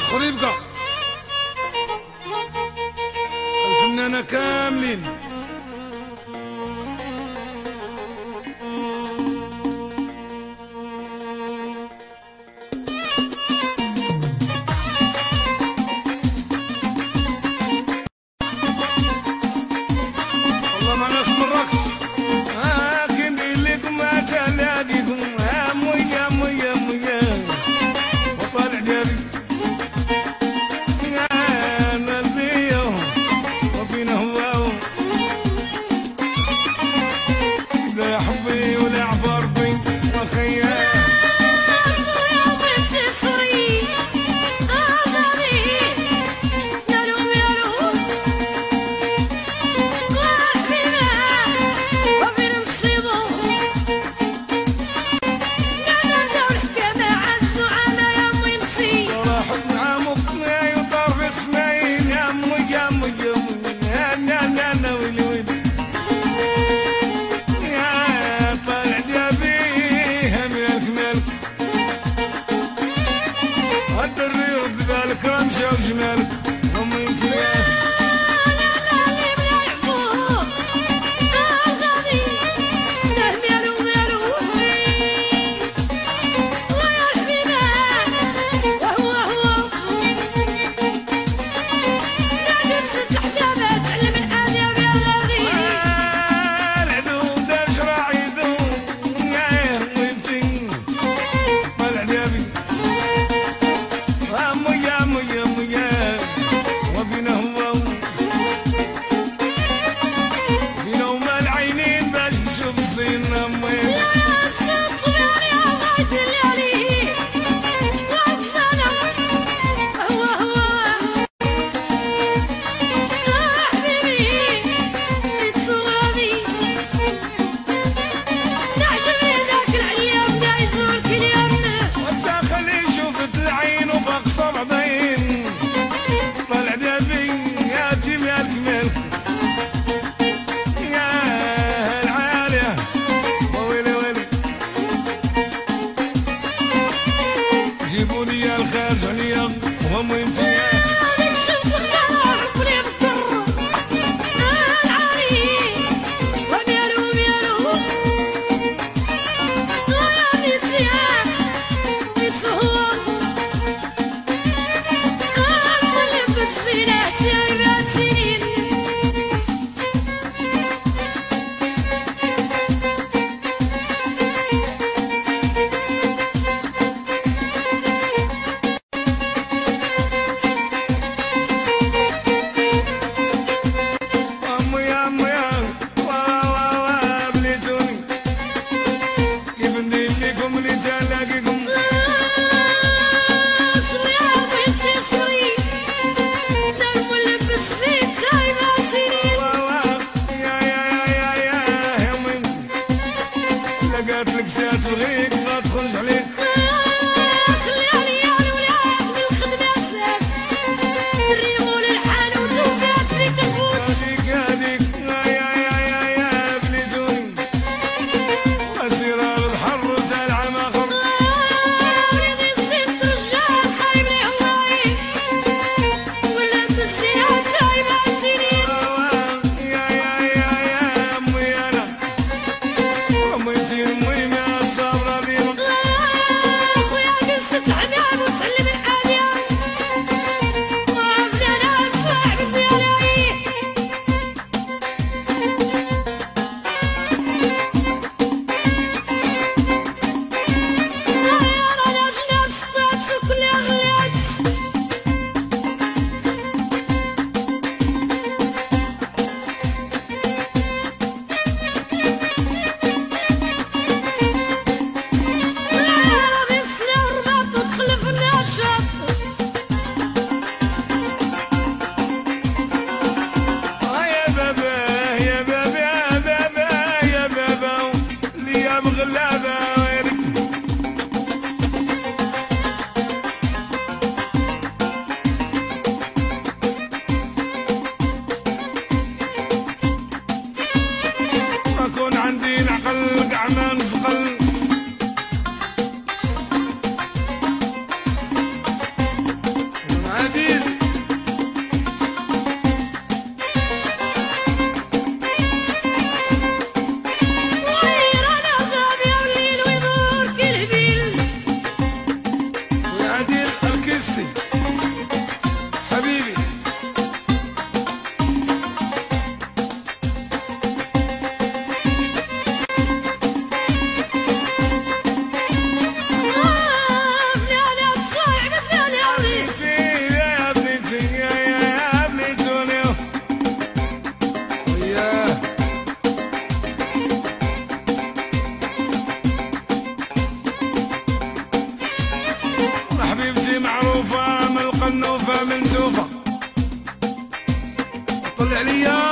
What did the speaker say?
خريبكا الفنانة كاملين. الخير دنيا ومهم في طلع عليا